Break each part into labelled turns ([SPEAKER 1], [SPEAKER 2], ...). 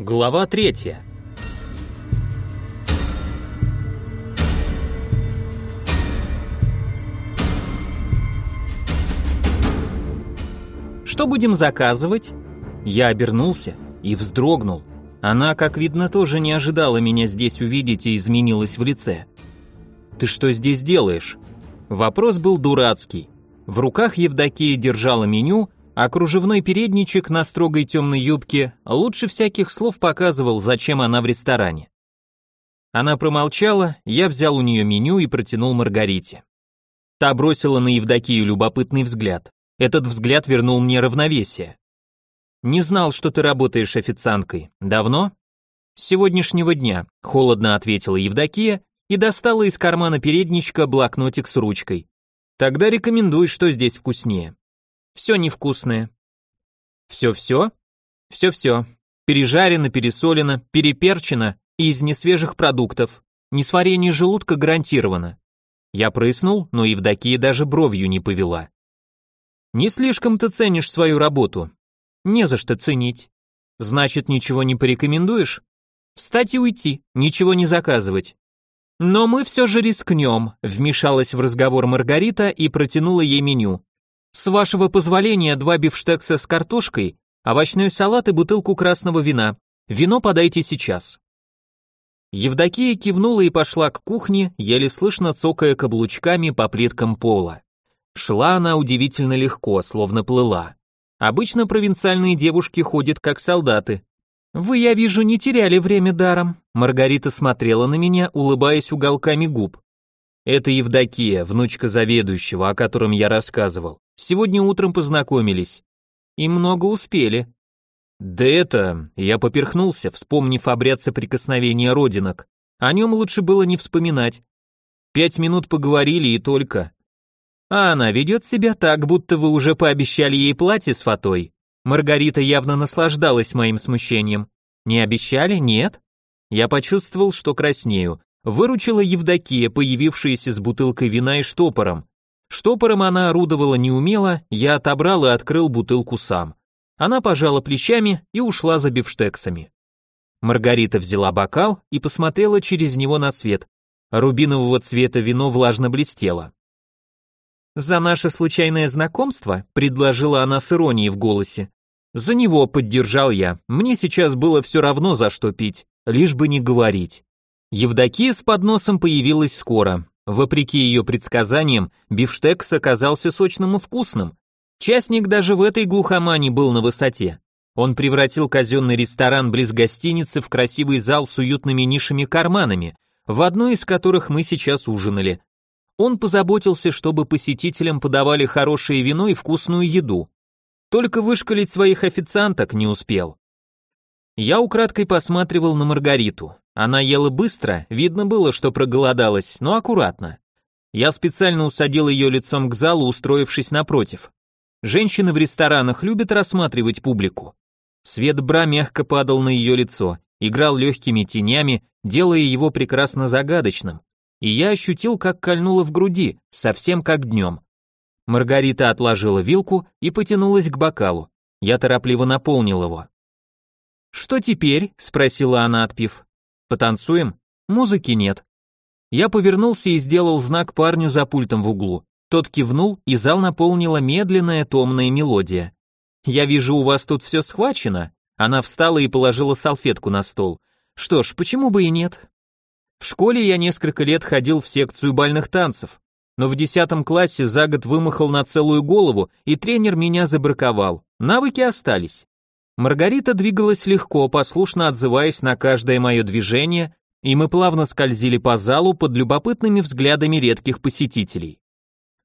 [SPEAKER 1] Глава третья. Что будем заказывать? Я обернулся и вздрогнул. Она, как видно, тоже не ожидала меня здесь увидеть и изменилась в лице. Ты что здесь делаешь? Вопрос был дурацкий. В руках Евдокия держала меню, а кружевной передничек на строгой темной юбке лучше всяких слов показывал, зачем она в ресторане. Она промолчала, я взял у нее меню и протянул Маргарите. Та бросила на Евдокию любопытный взгляд. Этот взгляд вернул мне равновесие. «Не знал, что ты работаешь официанткой. Давно?» «С сегодняшнего дня», — холодно ответила Евдокия и достала из кармана передничка блокнотик с ручкой. «Тогда рекомендуй, что здесь вкуснее». Все невкусное. Все-все? Все-все. Пережарено, пересолено, переперчено и из несвежих продуктов. Несварение желудка гарантировано. Я прыснул, но Евдокия даже бровью не повела. Не слишком ты ценишь свою работу. Не за что ценить. Значит, ничего не порекомендуешь? Встать и уйти, ничего не заказывать. Но мы все же рискнем, вмешалась в разговор Маргарита и протянула ей меню. С вашего позволения, два бифштекса с картошкой, овощной салат и бутылку красного вина. Вино подайте сейчас. Евдокия кивнула и пошла к кухне, еле слышно цокая каблучками по плиткам пола. Шла она удивительно легко, словно плыла. Обычно провинциальные девушки ходят как солдаты. Вы, я вижу, не теряли время даром. Маргарита смотрела на меня, улыбаясь уголками губ. Это Евдокия, внучка заведующего, о котором я рассказывал. Сегодня утром познакомились. И много успели. Да это, я поперхнулся, вспомнив обряд соприкосновения родинок. О нем лучше было не вспоминать. Пять минут поговорили и только. А она ведет себя так, будто вы уже пообещали ей платье с фатой. Маргарита явно наслаждалась моим смущением. Не обещали? Нет? Я почувствовал, что краснею. Выручила Евдокия, появившаяся с бутылкой вина и штопором. Штопором она орудовала неумело, я отобрал и открыл бутылку сам. Она пожала плечами и ушла за бифштексами. Маргарита взяла бокал и посмотрела через него на свет. Рубинового цвета вино влажно блестело. «За наше случайное знакомство?» — предложила она с иронией в голосе. «За него поддержал я. Мне сейчас было все равно, за что пить, лишь бы не говорить». Евдокия с подносом появилась скоро. Вопреки ее предсказаниям, бифштекс оказался сочным и вкусным. Частник даже в этой глухомане был на высоте. Он превратил казенный ресторан близ гостиницы в красивый зал с уютными нишами-карманами, в одной из которых мы сейчас ужинали. Он позаботился, чтобы посетителям подавали хорошее вино и вкусную еду. Только вышкалить своих официанток не успел. Я украдкой посматривал на Маргариту. Она ела быстро, видно было, что проголодалась, но аккуратно. Я специально усадил ее лицом к залу, устроившись напротив. Женщины в ресторанах любят рассматривать публику. Свет бра мягко падал на ее лицо, играл легкими тенями, делая его прекрасно загадочным. И я ощутил, как кольнуло в груди, совсем как днем. Маргарита отложила вилку и потянулась к бокалу. Я торопливо наполнил его. «Что теперь?» — спросила она, отпив. Потанцуем? Музыки нет. Я повернулся и сделал знак парню за пультом в углу. Тот кивнул, и зал наполнила медленная томная мелодия. «Я вижу, у вас тут все схвачено». Она встала и положила салфетку на стол. «Что ж, почему бы и нет?» В школе я несколько лет ходил в секцию бальных танцев, но в десятом классе за год вымахал на целую голову, и тренер меня забраковал. Навыки остались. Маргарита двигалась легко, послушно отзываясь на каждое мое движение, и мы плавно скользили по залу под любопытными взглядами редких посетителей.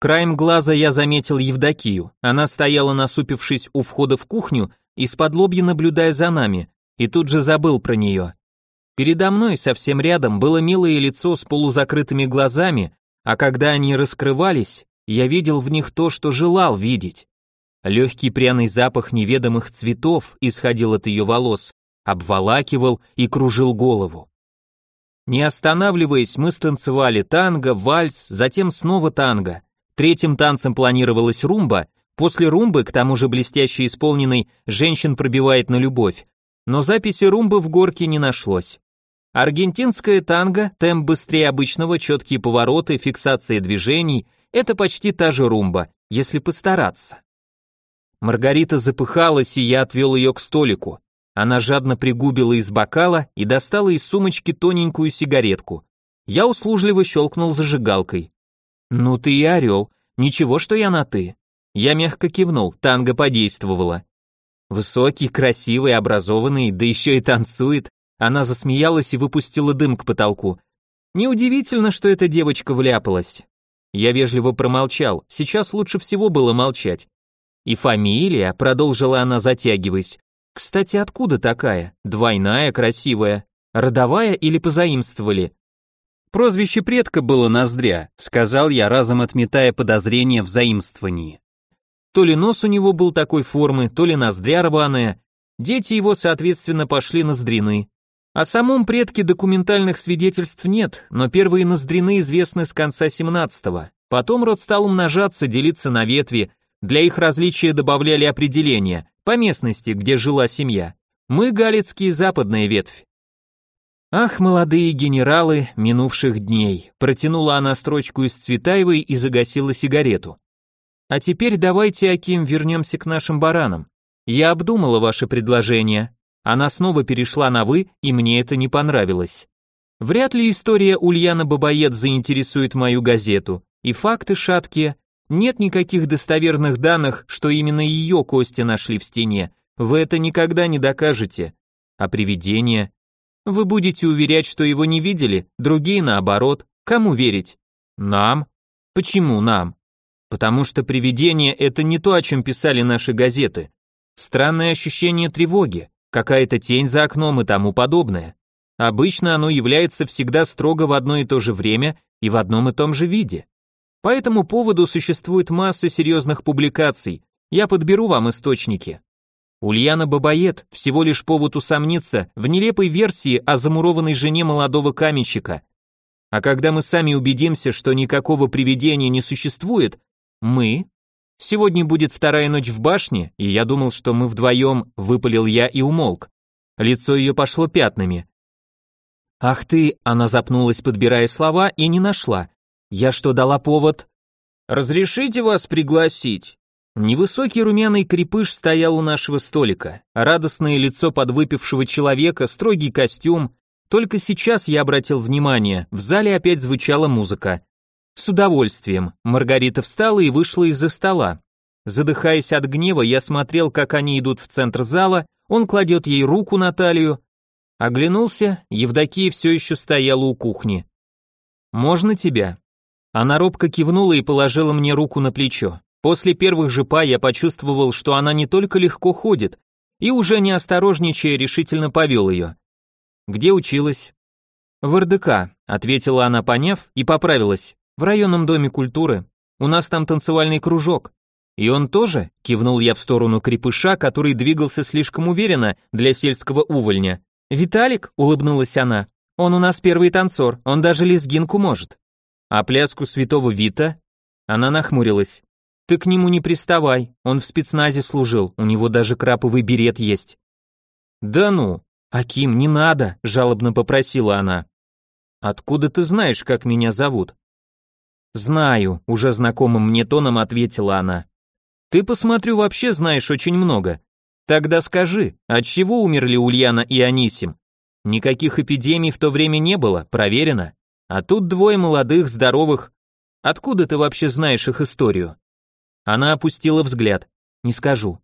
[SPEAKER 1] Краем глаза я заметил Евдокию. Она стояла насупившись у входа в кухню, из-под лобья наблюдая за нами, и тут же забыл про нее. Передо мной, совсем рядом, было милое лицо с полузакрытыми глазами, а когда они раскрывались, я видел в них то, что желал видеть. Легкий пряный запах неведомых цветов исходил от ее волос, обволакивал и кружил голову. Не останавливаясь, мы станцевали танго, вальс, затем снова танго. Третьим танцем планировалась румба, после румбы, к тому же блестяще исполненной, женщин пробивает на любовь. но записи румбы в горке не нашлось. Аргентинская танго, темп быстрее обычного, четкие повороты, фиксация движений – это почти та же румба, если постараться. Маргарита запыхалась, и я отвел ее к столику. Она жадно пригубила из бокала и достала из сумочки тоненькую сигаретку. Я услужливо щелкнул зажигалкой. «Ну ты и орел. Ничего, что я на «ты». Я мягко кивнул, танго подействовала. Высокий, красивый, образованный, да еще и танцует. Она засмеялась и выпустила дым к потолку. Неудивительно, что эта девочка вляпалась. Я вежливо промолчал, сейчас лучше всего было молчать. И фамилия, продолжила она, затягиваясь. Кстати, откуда такая? Двойная, красивая. Родовая или позаимствовали? Прозвище предка было Ноздря, сказал я, разом отметая подозрения в заимствовании. То ли нос у него был такой формы, то ли ноздря рваная. Дети его, соответственно, пошли ноздрины. О самом предке документальных свидетельств нет, но первые ноздрины известны с конца 17-го. Потом род стал умножаться, делиться на ветви. Для их различия добавляли определения по местности, где жила семья. Мы галицкие западная ветвь. Ах, молодые генералы минувших дней, протянула она строчку из Цветаевой и загасила сигарету. А теперь давайте, Аким, вернемся к нашим баранам. Я обдумала ваше предложение. Она снова перешла на «вы», и мне это не понравилось. Вряд ли история Ульяна Бабаед заинтересует мою газету, и факты шаткие. Нет никаких достоверных данных, что именно ее кости нашли в стене. Вы это никогда не докажете. А привидение? Вы будете уверять, что его не видели, другие наоборот. Кому верить? Нам. Почему нам? Потому что привидение – это не то, о чем писали наши газеты. Странное ощущение тревоги, какая-то тень за окном и тому подобное. Обычно оно является всегда строго в одно и то же время и в одном и том же виде. По этому поводу существует масса серьезных публикаций. Я подберу вам источники. Ульяна Бабает всего лишь повод усомниться в нелепой версии о замурованной жене молодого каменщика. А когда мы сами убедимся, что никакого привидения не существует, мы? Сегодня будет вторая ночь в башне, и я думал, что мы вдвоем, выпалил я и умолк. Лицо ее пошло пятнами. Ах ты, она запнулась, подбирая слова, и не нашла. Я что, дала повод? Разрешите вас пригласить? Невысокий румяный крепыш стоял у нашего столика. Радостное лицо подвыпившего человека, строгий костюм. Только сейчас я обратил внимание, в зале опять звучала музыка. С удовольствием. Маргарита встала и вышла из-за стола. Задыхаясь от гнева, я смотрел, как они идут в центр зала, он кладет ей руку на талию. Оглянулся, Евдокия все еще стояла у кухни. «Можно тебя?» Она робко кивнула и положила мне руку на плечо. После первых же па я почувствовал, что она не только легко ходит, и уже не осторожничая решительно повел ее. «Где училась?» «В РДК», — ответила она, поняв, и поправилась. В районном доме культуры. У нас там танцевальный кружок. И он тоже, кивнул я в сторону крепыша, который двигался слишком уверенно для сельского увольня. Виталик, улыбнулась она. Он у нас первый танцор, он даже лезгинку может. А пляску святого Вита? Она нахмурилась. Ты к нему не приставай, он в спецназе служил, у него даже краповый берет есть. Да ну, Аким, не надо, жалобно попросила она. Откуда ты знаешь, как меня зовут? «Знаю», — уже знакомым мне тоном ответила она. «Ты, посмотрю, вообще знаешь очень много. Тогда скажи, от чего умерли Ульяна и Анисим? Никаких эпидемий в то время не было, проверено. А тут двое молодых, здоровых. Откуда ты вообще знаешь их историю?» Она опустила взгляд. «Не скажу».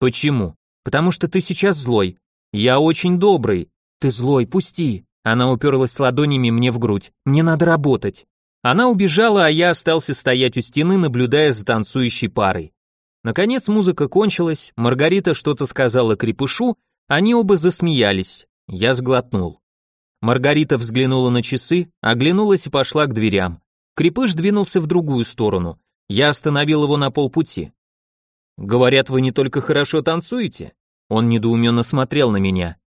[SPEAKER 1] «Почему?» «Потому что ты сейчас злой. Я очень добрый. Ты злой, пусти». Она уперлась ладонями мне в грудь. «Мне надо работать». Она убежала, а я остался стоять у стены, наблюдая за танцующей парой. Наконец музыка кончилась, Маргарита что-то сказала крепышу, они оба засмеялись. Я сглотнул. Маргарита взглянула на часы, оглянулась и пошла к дверям. Крепыш двинулся в другую сторону. Я остановил его на полпути. «Говорят, вы не только хорошо танцуете?» Он недоуменно смотрел на меня.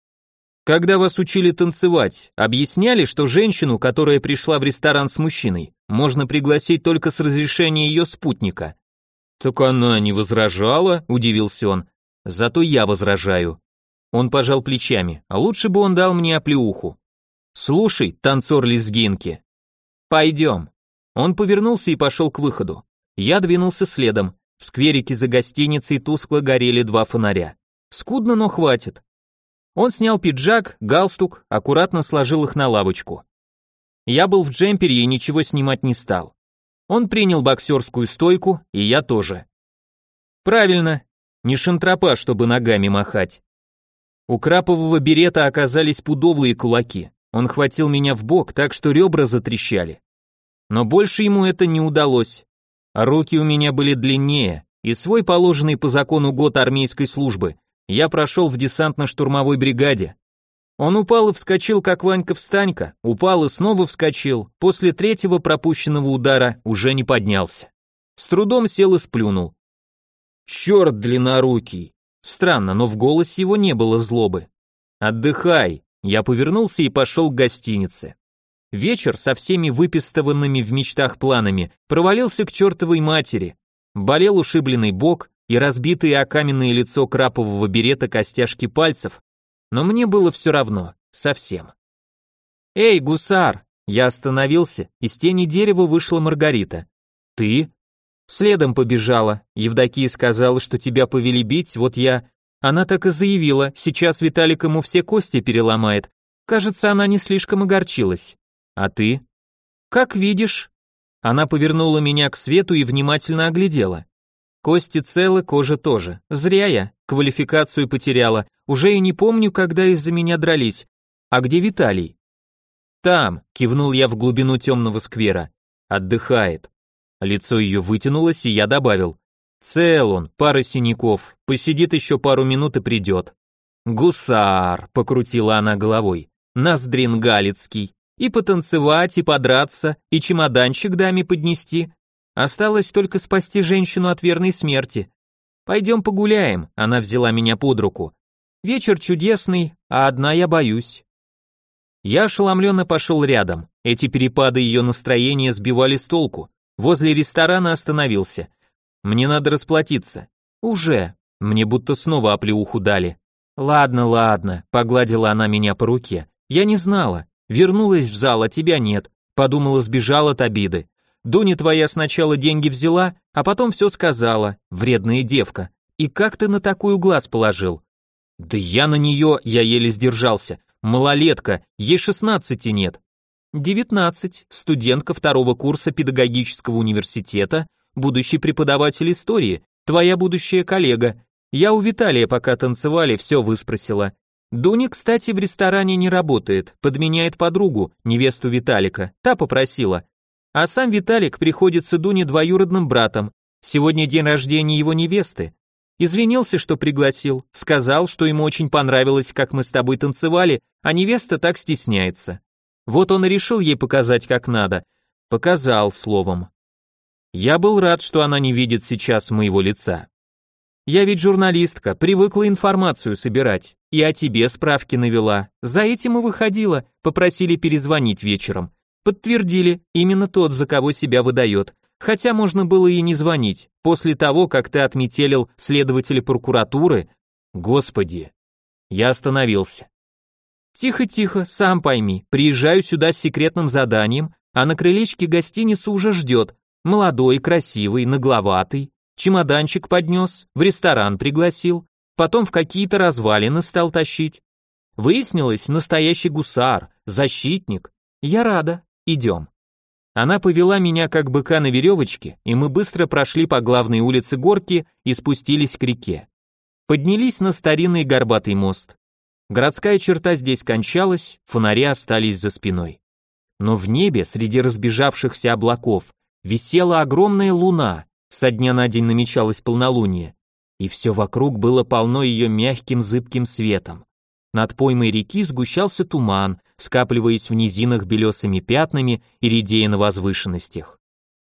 [SPEAKER 1] Когда вас учили танцевать, объясняли, что женщину, которая пришла в ресторан с мужчиной, можно пригласить только с разрешения ее спутника. Так она не возражала, удивился он. Зато я возражаю. Он пожал плечами, а лучше бы он дал мне оплеуху. Слушай, танцор лезгинки. Пойдем. Он повернулся и пошел к выходу. Я двинулся следом. В скверике за гостиницей тускло горели два фонаря. Скудно, но хватит. Он снял пиджак, галстук, аккуратно сложил их на лавочку. Я был в джемпере и ничего снимать не стал. Он принял боксерскую стойку, и я тоже. Правильно, не шантропа, чтобы ногами махать. У крапового берета оказались пудовые кулаки. Он хватил меня в бок, так что ребра затрещали. Но больше ему это не удалось. руки у меня были длиннее, и свой положенный по закону год армейской службы я прошел в десантно-штурмовой бригаде. Он упал и вскочил, как Ванька-встанька, упал и снова вскочил, после третьего пропущенного удара уже не поднялся. С трудом сел и сплюнул. Черт длиннорукий! Странно, но в голосе его не было злобы. «Отдыхай!» Я повернулся и пошел к гостинице. Вечер со всеми выпистованными в мечтах планами провалился к чертовой матери. Болел ушибленный бок и разбитое о каменное лицо крапового берета костяшки пальцев, но мне было все равно, совсем. «Эй, гусар!» Я остановился, из тени дерева вышла Маргарита. «Ты?» Следом побежала. Евдокия сказала, что тебя повели бить, вот я... Она так и заявила, сейчас Виталик ему все кости переломает. Кажется, она не слишком огорчилась. А ты? Как видишь. Она повернула меня к свету и внимательно оглядела. Кости целы, кожа тоже. Зря я, квалификацию потеряла. Уже и не помню, когда из-за меня дрались. А где Виталий? Там, кивнул я в глубину темного сквера. Отдыхает. Лицо ее вытянулось, и я добавил. Цел он, пара синяков, посидит еще пару минут и придет. Гусар, покрутила она головой, ноздрин галицкий. И потанцевать, и подраться, и чемоданчик даме поднести. Осталось только спасти женщину от верной смерти. Пойдем погуляем, она взяла меня под руку. Вечер чудесный, а одна я боюсь. Я ошеломленно пошел рядом. Эти перепады ее настроения сбивали с толку. Возле ресторана остановился. Мне надо расплатиться. Уже. Мне будто снова оплеуху дали. Ладно, ладно, погладила она меня по руке. Я не знала. Вернулась в зал, а тебя нет. Подумала, сбежала от обиды. Дуня твоя сначала деньги взяла, а потом все сказала. Вредная девка. И как ты на такую глаз положил? Да я на нее, я еле сдержался. Малолетка, ей шестнадцати нет. 19. Студентка второго курса педагогического университета, будущий преподаватель истории, твоя будущая коллега. Я у Виталия пока танцевали, все выспросила. Дуня, кстати, в ресторане не работает, подменяет подругу, невесту Виталика. Та попросила. А сам Виталик приходится Дуне двоюродным братом. Сегодня день рождения его невесты. Извинился, что пригласил, сказал, что ему очень понравилось, как мы с тобой танцевали, а невеста так стесняется. Вот он и решил ей показать как надо. Показал, словом. Я был рад, что она не видит сейчас моего лица. Я ведь журналистка, привыкла информацию собирать. И о тебе справки навела. За этим и выходила, попросили перезвонить вечером. Подтвердили, именно тот, за кого себя выдает. Хотя можно было и не звонить. После того, как ты отметелил следователя прокуратуры... Господи. Я остановился. Тихо-тихо, сам пойми, приезжаю сюда с секретным заданием, а на крылечке гостиницы уже ждет. Молодой, красивый, нагловатый. Чемоданчик поднес, в ресторан пригласил, потом в какие-то развалины стал тащить. Выяснилось, настоящий гусар, защитник. Я рада, идем. Она повела меня как быка на веревочке, и мы быстро прошли по главной улице горки и спустились к реке. Поднялись на старинный горбатый мост. Городская черта здесь кончалась, фонари остались за спиной. Но в небе, среди разбежавшихся облаков, висела огромная луна, со дня на день намечалось полнолуние, и все вокруг было полно ее мягким зыбким светом. Над поймой реки сгущался туман, скапливаясь в низинах белесыми пятнами и редея на возвышенностях.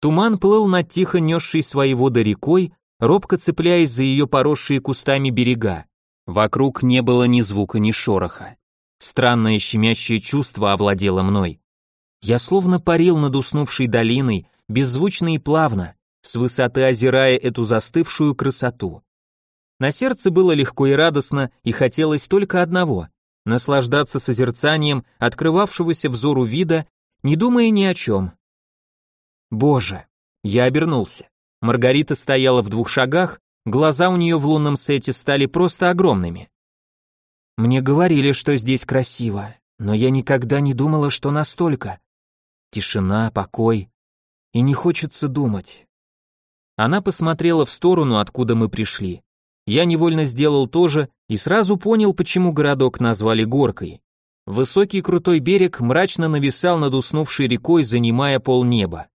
[SPEAKER 1] Туман плыл над тихо несшей свои воды рекой, робко цепляясь за ее поросшие кустами берега. Вокруг не было ни звука, ни шороха. Странное щемящее чувство овладело мной. Я словно парил над уснувшей долиной, беззвучно и плавно, с высоты озирая эту застывшую красоту. На сердце было легко и радостно, и хотелось только одного — наслаждаться созерцанием открывавшегося взору вида, не думая ни о чем. Боже! Я обернулся. Маргарита стояла в двух шагах, глаза у нее в лунном сете стали просто огромными. Мне говорили, что здесь красиво, но я никогда не думала, что настолько. Тишина, покой, и не хочется думать. Она посмотрела в сторону, откуда мы пришли. Я невольно сделал то же и сразу понял, почему городок назвали горкой. Высокий крутой берег мрачно нависал над уснувшей рекой, занимая полнеба.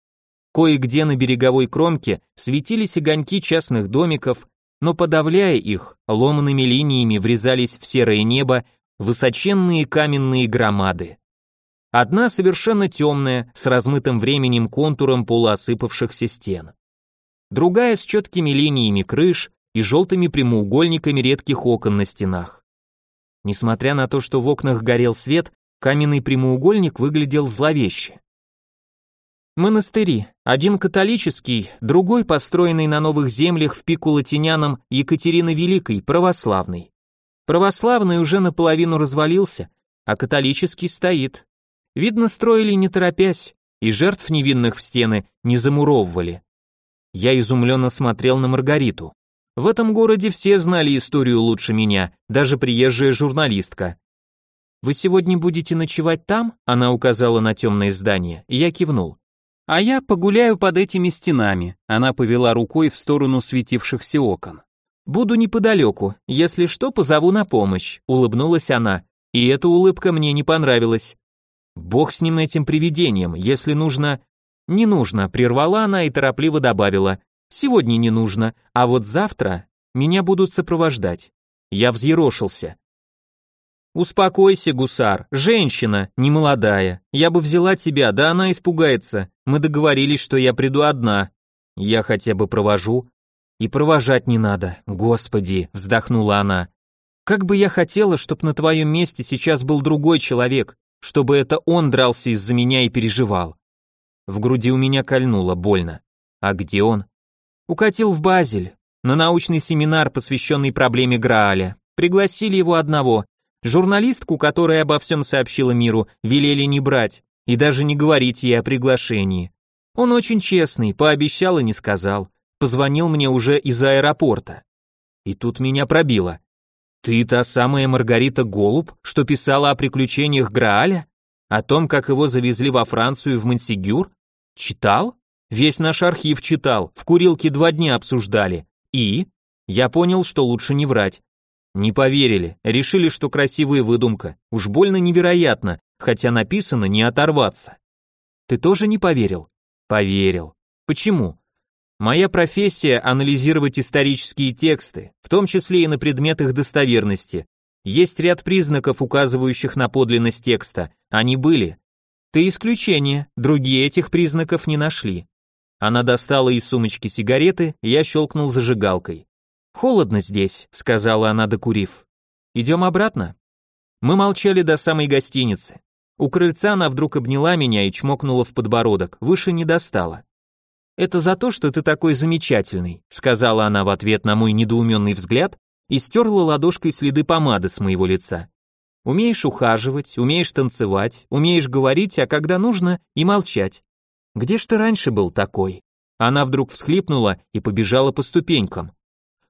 [SPEAKER 1] Кое-где на береговой кромке светились огоньки частных домиков, но подавляя их, ломаными линиями врезались в серое небо высоченные каменные громады. Одна совершенно темная, с размытым временем контуром полуосыпавшихся стен. Другая с четкими линиями крыш и желтыми прямоугольниками редких окон на стенах. Несмотря на то, что в окнах горел свет, каменный прямоугольник выглядел зловеще. Монастыри. Один католический, другой построенный на новых землях в пику латинянам Екатерины Великой, православный. Православный уже наполовину развалился, а католический стоит. Видно, строили не торопясь, и жертв невинных в стены не замуровывали. Я изумленно смотрел на Маргариту. В этом городе все знали историю лучше меня, даже приезжая журналистка. «Вы сегодня будете ночевать там?» Она указала на темное здание, я кивнул. А я погуляю под этими стенами. Она повела рукой в сторону светившихся окон. Буду неподалеку, если что, позову на помощь, улыбнулась она. И эта улыбка мне не понравилась. Бог с ним этим привидением, если нужно... Не нужно, прервала она и торопливо добавила. Сегодня не нужно, а вот завтра меня будут сопровождать. Я взъерошился. «Успокойся, гусар, женщина, не молодая. Я бы взяла тебя, да она испугается. Мы договорились, что я приду одна. Я хотя бы провожу». «И провожать не надо, господи», — вздохнула она. «Как бы я хотела, чтобы на твоем месте сейчас был другой человек, чтобы это он дрался из-за меня и переживал». В груди у меня кольнуло больно. «А где он?» «Укатил в Базель, на научный семинар, посвященный проблеме Грааля. Пригласили его одного, Журналистку, которая обо всем сообщила миру, велели не брать и даже не говорить ей о приглашении. Он очень честный, пообещал и не сказал. Позвонил мне уже из аэропорта. И тут меня пробило. Ты та самая Маргарита Голуб, что писала о приключениях Грааля? О том, как его завезли во Францию в Монсигюр? Читал? Весь наш архив читал, в курилке два дня обсуждали. И? Я понял, что лучше не врать. Не поверили, решили, что красивая выдумка. Уж больно невероятно, хотя написано не оторваться. Ты тоже не поверил? Поверил. Почему? Моя профессия анализировать исторические тексты, в том числе и на предмет их достоверности. Есть ряд признаков, указывающих на подлинность текста. Они были. Ты исключение, другие этих признаков не нашли. Она достала из сумочки сигареты, я щелкнул зажигалкой. «Холодно здесь», — сказала она, докурив. «Идем обратно?» Мы молчали до самой гостиницы. У крыльца она вдруг обняла меня и чмокнула в подбородок, выше не достала. «Это за то, что ты такой замечательный», — сказала она в ответ на мой недоуменный взгляд и стерла ладошкой следы помады с моего лица. «Умеешь ухаживать, умеешь танцевать, умеешь говорить, а когда нужно, и молчать. Где ж ты раньше был такой?» Она вдруг всхлипнула и побежала по ступенькам.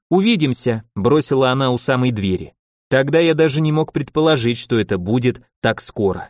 [SPEAKER 1] «Увидимся», — бросила она у самой двери. Тогда я даже не мог предположить, что это будет так скоро.